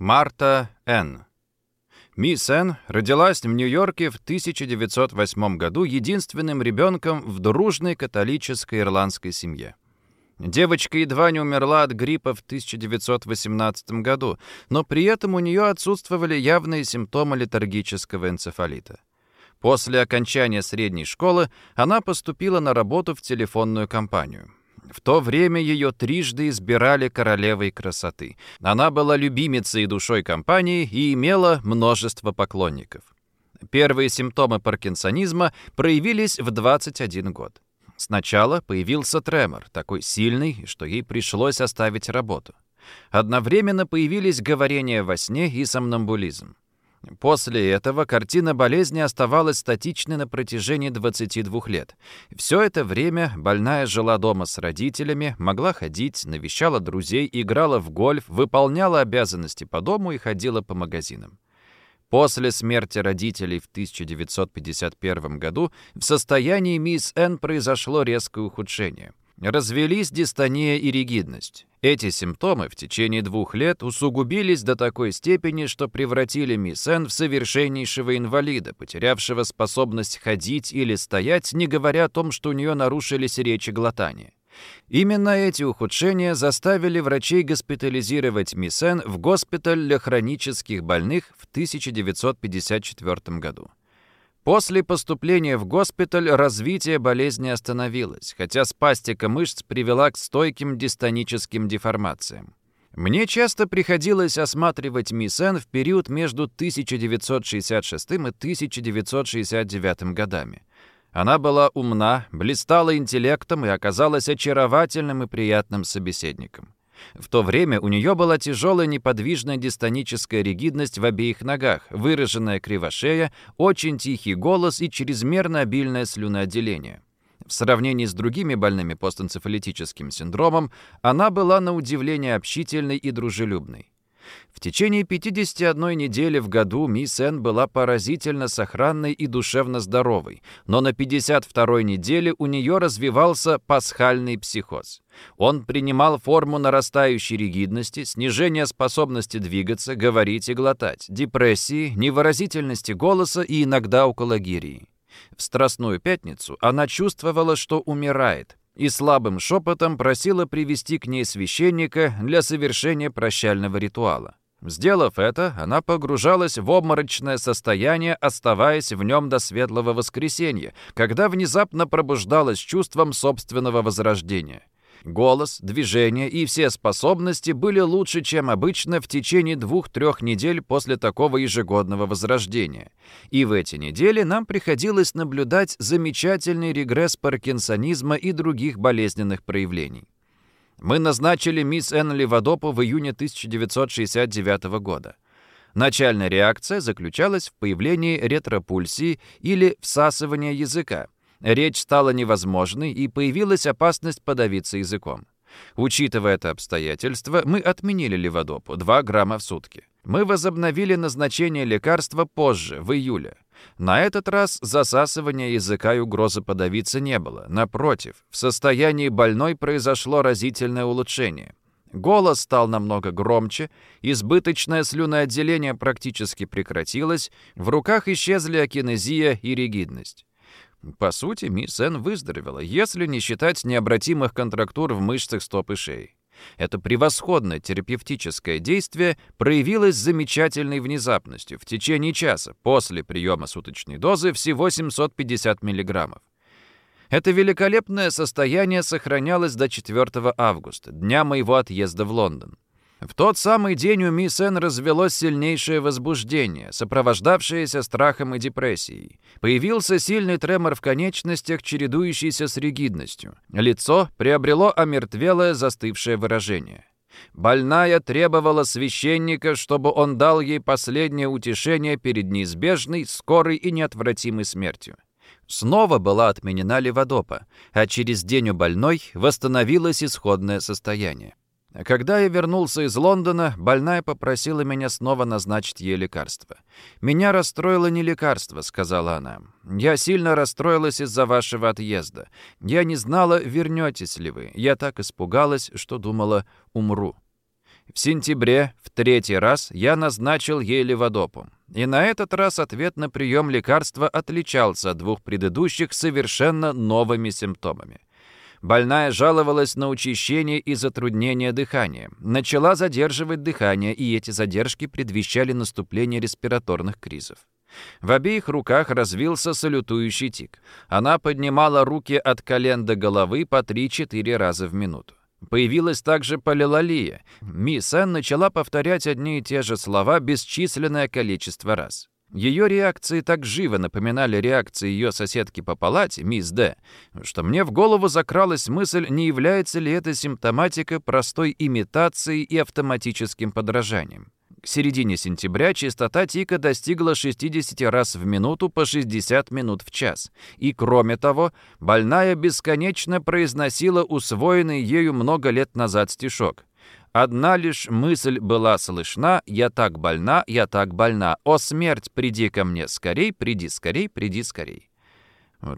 Марта Н. Мисс Н. родилась в Нью-Йорке в 1908 году единственным ребенком в дружной католической ирландской семье. Девочка едва не умерла от гриппа в 1918 году, но при этом у нее отсутствовали явные симптомы летаргического энцефалита. После окончания средней школы она поступила на работу в телефонную компанию. В то время ее трижды избирали королевой красоты. Она была любимицей душой компании и имела множество поклонников. Первые симптомы паркинсонизма проявились в 21 год. Сначала появился тремор, такой сильный, что ей пришлось оставить работу. Одновременно появились говорения во сне и сомнамбулизм. После этого картина болезни оставалась статичной на протяжении 22 лет. Все это время больная жила дома с родителями, могла ходить, навещала друзей, играла в гольф, выполняла обязанности по дому и ходила по магазинам. После смерти родителей в 1951 году в состоянии мисс Н произошло резкое ухудшение. Развелись дистония и ригидность. Эти симптомы в течение двух лет усугубились до такой степени, что превратили мисс Н в совершеннейшего инвалида, потерявшего способность ходить или стоять, не говоря о том, что у нее нарушились речь и глотание. Именно эти ухудшения заставили врачей госпитализировать мисс Н в госпиталь для хронических больных в 1954 году. После поступления в госпиталь развитие болезни остановилось, хотя спастика мышц привела к стойким дистоническим деформациям. Мне часто приходилось осматривать мисс Н в период между 1966 и 1969 годами. Она была умна, блистала интеллектом и оказалась очаровательным и приятным собеседником. В то время у нее была тяжелая неподвижная дистоническая ригидность в обеих ногах, выраженная кривошея, очень тихий голос и чрезмерно обильное слюноотделение. В сравнении с другими больными постэнцефалитическим синдромом, она была на удивление общительной и дружелюбной. В течение 51 недели в году мисс Н была поразительно сохранной и душевно здоровой, но на 52 неделе у нее развивался пасхальный психоз. Он принимал форму нарастающей ригидности, снижения способности двигаться, говорить и глотать, депрессии, невыразительности голоса и иногда окологирии. В Страстную пятницу она чувствовала, что умирает, и слабым шепотом просила привести к ней священника для совершения прощального ритуала. Сделав это, она погружалась в обморочное состояние, оставаясь в нем до светлого воскресенья, когда внезапно пробуждалась чувством собственного возрождения. Голос, движение и все способности были лучше, чем обычно в течение двух-трех недель после такого ежегодного возрождения. И в эти недели нам приходилось наблюдать замечательный регресс паркинсонизма и других болезненных проявлений. Мы назначили мисс Энн Водопу в июне 1969 года. Начальная реакция заключалась в появлении ретропульсии или всасывания языка – Речь стала невозможной, и появилась опасность подавиться языком. Учитывая это обстоятельство, мы отменили леводопу 2 грамма в сутки. Мы возобновили назначение лекарства позже, в июле. На этот раз засасывания языка и угрозы подавиться не было. Напротив, в состоянии больной произошло разительное улучшение. Голос стал намного громче, избыточное слюноотделение практически прекратилось, в руках исчезли акинезия и ригидность. По сути, мисс Н выздоровела, если не считать необратимых контрактур в мышцах стоп и шеи. Это превосходное терапевтическое действие проявилось замечательной внезапностью в течение часа после приема суточной дозы всего 750 мг. Это великолепное состояние сохранялось до 4 августа, дня моего отъезда в Лондон. В тот самый день у мисс Н развелось сильнейшее возбуждение, сопровождавшееся страхом и депрессией. Появился сильный тремор в конечностях, чередующийся с ригидностью. Лицо приобрело омертвелое застывшее выражение. Больная требовала священника, чтобы он дал ей последнее утешение перед неизбежной, скорой и неотвратимой смертью. Снова была отменена леводопа, а через день у больной восстановилось исходное состояние. Когда я вернулся из Лондона, больная попросила меня снова назначить ей лекарство. «Меня расстроило не лекарство», — сказала она. «Я сильно расстроилась из-за вашего отъезда. Я не знала, вернетесь ли вы. Я так испугалась, что думала, умру». В сентябре, в третий раз, я назначил ей леводопу. И на этот раз ответ на прием лекарства отличался от двух предыдущих совершенно новыми симптомами. Больная жаловалась на учащение и затруднение дыхания. Начала задерживать дыхание, и эти задержки предвещали наступление респираторных кризов. В обеих руках развился салютующий тик. Она поднимала руки от колен до головы по 3-4 раза в минуту. Появилась также полилалия. Мисс Энн начала повторять одни и те же слова бесчисленное количество раз. Ее реакции так живо напоминали реакции ее соседки по палате, мисс Д, что мне в голову закралась мысль, не является ли эта симптоматика простой имитацией и автоматическим подражанием. К середине сентября частота тика достигла 60 раз в минуту по 60 минут в час. И кроме того, больная бесконечно произносила усвоенный ею много лет назад стишок. Одна лишь мысль была слышна «Я так больна, я так больна, о смерть, приди ко мне скорей, приди скорей, приди скорей».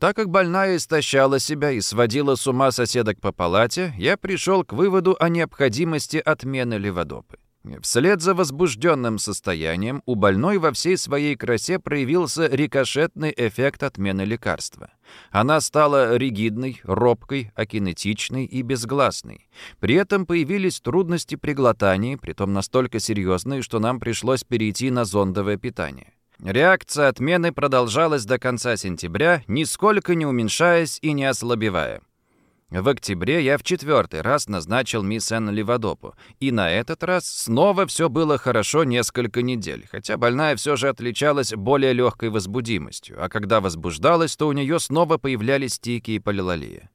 Так как больная истощала себя и сводила с ума соседок по палате, я пришел к выводу о необходимости отмены леводопы. Вслед за возбужденным состоянием у больной во всей своей красе проявился рикошетный эффект отмены лекарства. Она стала ригидной, робкой, акинетичной и безгласной. При этом появились трудности при глотании, притом настолько серьезные, что нам пришлось перейти на зондовое питание. Реакция отмены продолжалась до конца сентября, нисколько не уменьшаясь и не ослабевая. В октябре я в четвертый раз назначил мисс Энн Леводопу, и на этот раз снова все было хорошо несколько недель, хотя больная все же отличалась более легкой возбудимостью, а когда возбуждалась, то у нее снова появлялись тики и полилалия.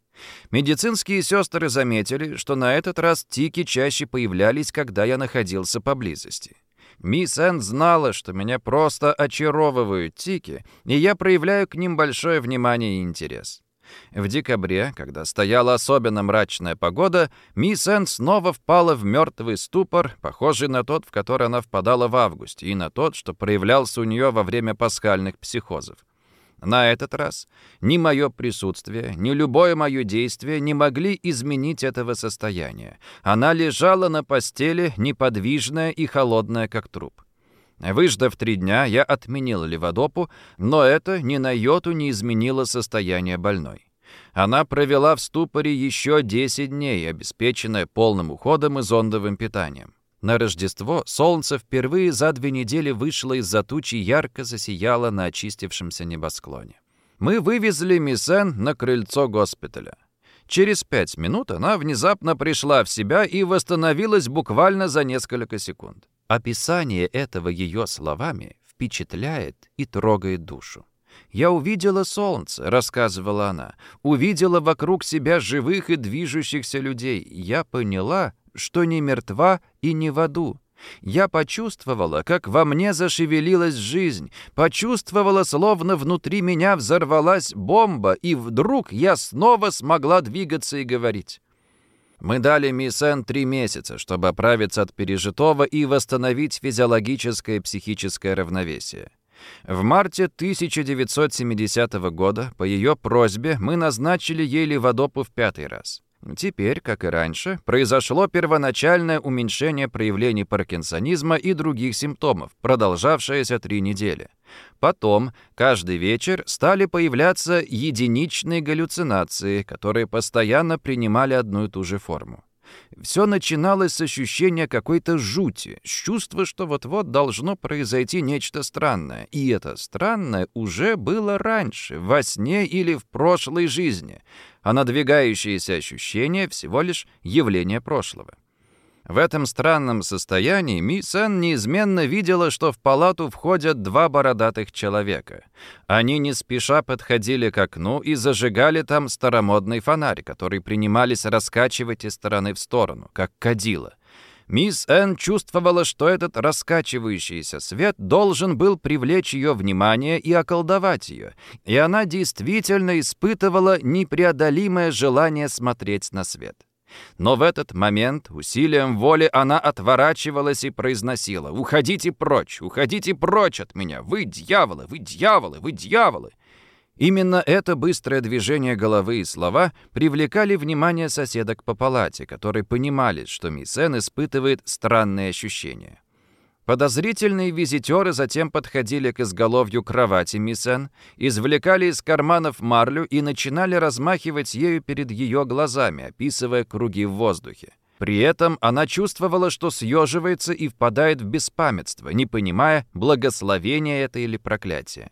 Медицинские сестры заметили, что на этот раз тики чаще появлялись, когда я находился поблизости. Мисс Энн знала, что меня просто очаровывают тики, и я проявляю к ним большое внимание и интерес. В декабре, когда стояла особенно мрачная погода, мисс Энн снова впала в мертвый ступор, похожий на тот, в который она впадала в августе, и на тот, что проявлялся у нее во время пасхальных психозов. На этот раз ни мое присутствие, ни любое мое действие не могли изменить этого состояния. Она лежала на постели, неподвижная и холодная, как труп. Выждав три дня, я отменил леводопу, но это ни на йоту не изменило состояние больной. Она провела в ступоре еще 10 дней, обеспеченная полным уходом и зондовым питанием. На Рождество солнце впервые за две недели вышло из-за тучи ярко засияло на очистившемся небосклоне. Мы вывезли Миссен на крыльцо госпиталя. Через пять минут она внезапно пришла в себя и восстановилась буквально за несколько секунд. Описание этого ее словами впечатляет и трогает душу. «Я увидела солнце», — рассказывала она, «увидела вокруг себя живых и движущихся людей. Я поняла, что не мертва и не в аду. Я почувствовала, как во мне зашевелилась жизнь, почувствовала, словно внутри меня взорвалась бомба, и вдруг я снова смогла двигаться и говорить. Мы дали мисс Энн три месяца, чтобы оправиться от пережитого и восстановить физиологическое и психическое равновесие. В марте 1970 года по ее просьбе мы назначили ей леводопу в пятый раз. Теперь, как и раньше, произошло первоначальное уменьшение проявлений паркинсонизма и других симптомов, продолжавшееся три недели. Потом, каждый вечер, стали появляться единичные галлюцинации, которые постоянно принимали одну и ту же форму. Все начиналось с ощущения какой-то жути, с чувства, что вот-вот должно произойти нечто странное. И это странное уже было раньше, во сне или в прошлой жизни, а надвигающееся ощущение всего лишь явление прошлого. В этом странном состоянии Ми Сен неизменно видела, что в палату входят два бородатых человека. Они не спеша подходили к окну и зажигали там старомодный фонарь, который принимались раскачивать из стороны в сторону, как кадила. Мисс Энн чувствовала, что этот раскачивающийся свет должен был привлечь ее внимание и околдовать ее, и она действительно испытывала непреодолимое желание смотреть на свет. Но в этот момент усилием воли она отворачивалась и произносила «Уходите прочь! Уходите прочь от меня! Вы дьяволы! Вы дьяволы! Вы дьяволы!» Именно это быстрое движение головы и слова привлекали внимание соседок по палате, которые понимали, что Мисен испытывает странные ощущения. Подозрительные визитеры затем подходили к изголовью кровати Мисен, извлекали из карманов марлю и начинали размахивать ею перед ее глазами, описывая круги в воздухе. При этом она чувствовала, что съеживается и впадает в беспамятство, не понимая, благословение это или проклятие.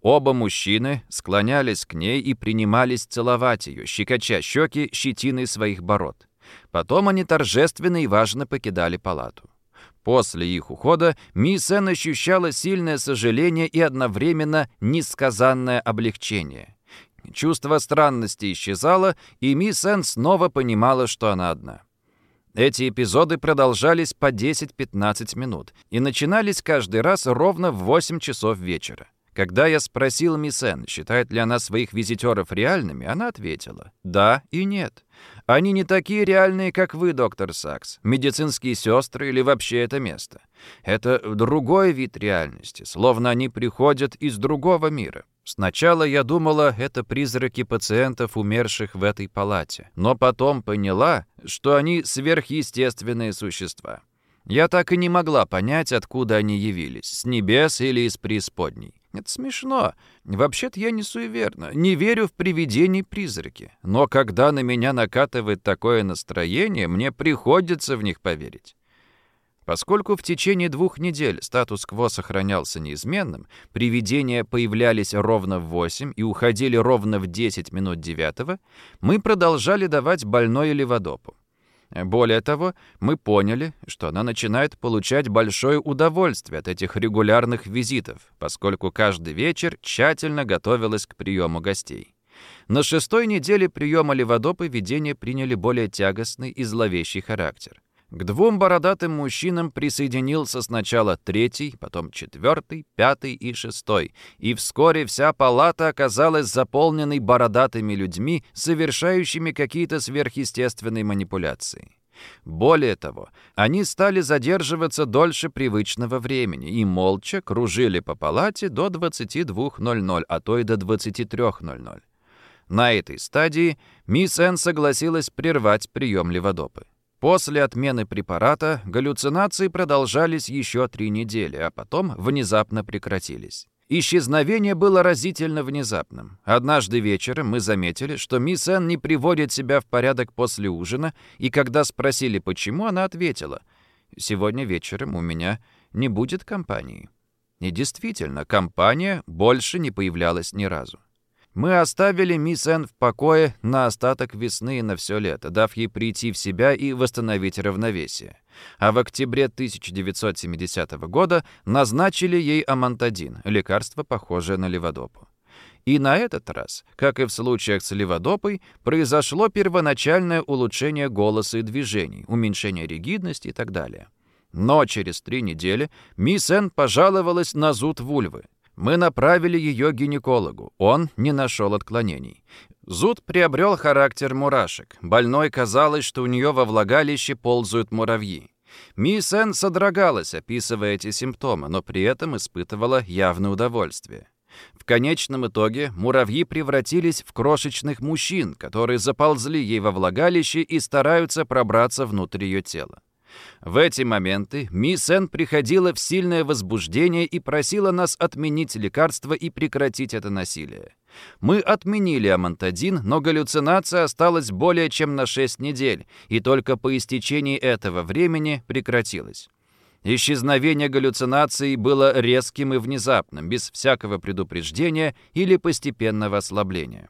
Оба мужчины склонялись к ней и принимались целовать ее, щекоча щеки щетиной своих бород. Потом они торжественно и важно покидали палату. После их ухода мисс Энн ощущала сильное сожаление и одновременно несказанное облегчение. Чувство странности исчезало, и мисс Энн снова понимала, что она одна. Эти эпизоды продолжались по 10-15 минут и начинались каждый раз ровно в 8 часов вечера. Когда я спросил мисс Энн, считает ли она своих визитеров реальными, она ответила «да» и «нет». Они не такие реальные, как вы, доктор Сакс, медицинские сестры или вообще это место. Это другой вид реальности, словно они приходят из другого мира. Сначала я думала, это призраки пациентов, умерших в этой палате, но потом поняла, что они сверхъестественные существа. Я так и не могла понять, откуда они явились, с небес или из преисподней. Это смешно. Вообще-то я не суеверна, не верю в привидения и призраки. Но когда на меня накатывает такое настроение, мне приходится в них поверить. Поскольку в течение двух недель статус-кво сохранялся неизменным, привидения появлялись ровно в 8 и уходили ровно в 10 минут 9, мы продолжали давать больной леводопу. Более того, мы поняли, что она начинает получать большое удовольствие от этих регулярных визитов, поскольку каждый вечер тщательно готовилась к приему гостей. На шестой неделе приема леводопы видения приняли более тягостный и зловещий характер. К двум бородатым мужчинам присоединился сначала третий, потом четвертый, пятый и шестой, и вскоре вся палата оказалась заполненной бородатыми людьми, совершающими какие-то сверхъестественные манипуляции. Более того, они стали задерживаться дольше привычного времени и молча кружили по палате до 22.00, а то и до 23.00. На этой стадии мисс Энн согласилась прервать прием леводопы. После отмены препарата галлюцинации продолжались еще три недели, а потом внезапно прекратились. Исчезновение было разительно внезапным. Однажды вечером мы заметили, что мисс Энн не приводит себя в порядок после ужина, и когда спросили, почему, она ответила, «Сегодня вечером у меня не будет компании». И действительно, компания больше не появлялась ни разу. Мы оставили мисс Энн в покое на остаток весны и на все лето, дав ей прийти в себя и восстановить равновесие. А в октябре 1970 года назначили ей амантадин, лекарство, похожее на леводопу. И на этот раз, как и в случаях с леводопой, произошло первоначальное улучшение голоса и движений, уменьшение ригидности и так далее. Но через три недели мисс Энн пожаловалась на зуд вульвы. Мы направили ее гинекологу. Он не нашел отклонений. Зуд приобрел характер мурашек. Больной казалось, что у нее во влагалище ползают муравьи. Мисс Энн содрогалась, описывая эти симптомы, но при этом испытывала явное удовольствие. В конечном итоге муравьи превратились в крошечных мужчин, которые заползли ей во влагалище и стараются пробраться внутрь ее тела. В эти моменты мисс Энн приходила в сильное возбуждение и просила нас отменить лекарство и прекратить это насилие. Мы отменили амантадин, но галлюцинация осталась более чем на 6 недель, и только по истечении этого времени прекратилась. Исчезновение галлюцинаций было резким и внезапным, без всякого предупреждения или постепенного ослабления.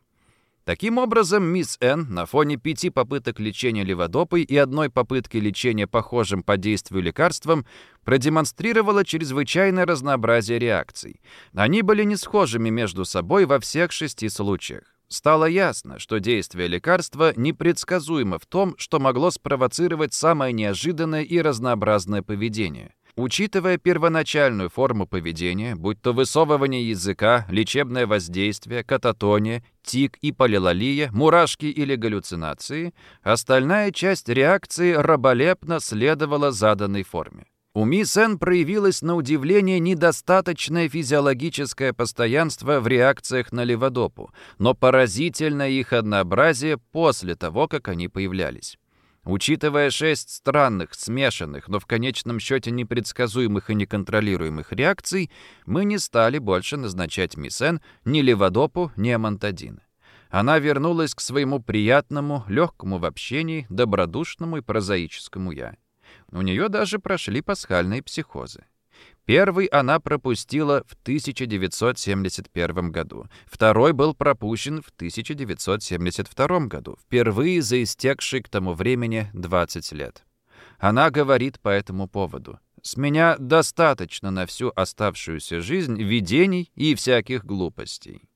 Таким образом, мисс Н на фоне пяти попыток лечения леводопой и одной попытки лечения похожим по действию лекарством продемонстрировала чрезвычайное разнообразие реакций. Они были не схожими между собой во всех шести случаях. Стало ясно, что действие лекарства непредсказуемо в том, что могло спровоцировать самое неожиданное и разнообразное поведение – Учитывая первоначальную форму поведения, будь то высовывание языка, лечебное воздействие, кататония, тик и полилолия, мурашки или галлюцинации, остальная часть реакции раболепно следовала заданной форме. У мисс Н проявилось на удивление недостаточное физиологическое постоянство в реакциях на леводопу, но поразительное их однообразие после того, как они появлялись. Учитывая шесть странных, смешанных, но в конечном счете непредсказуемых и неконтролируемых реакций, мы не стали больше назначать мисс Н ни леводопу, ни амантадин. Она вернулась к своему приятному, легкому в общении, добродушному и прозаическому «я». У нее даже прошли пасхальные психозы. Первый она пропустила в 1971 году. Второй был пропущен в 1972 году, впервые за истекший к тому времени 20 лет. Она говорит по этому поводу. «С меня достаточно на всю оставшуюся жизнь видений и всяких глупостей».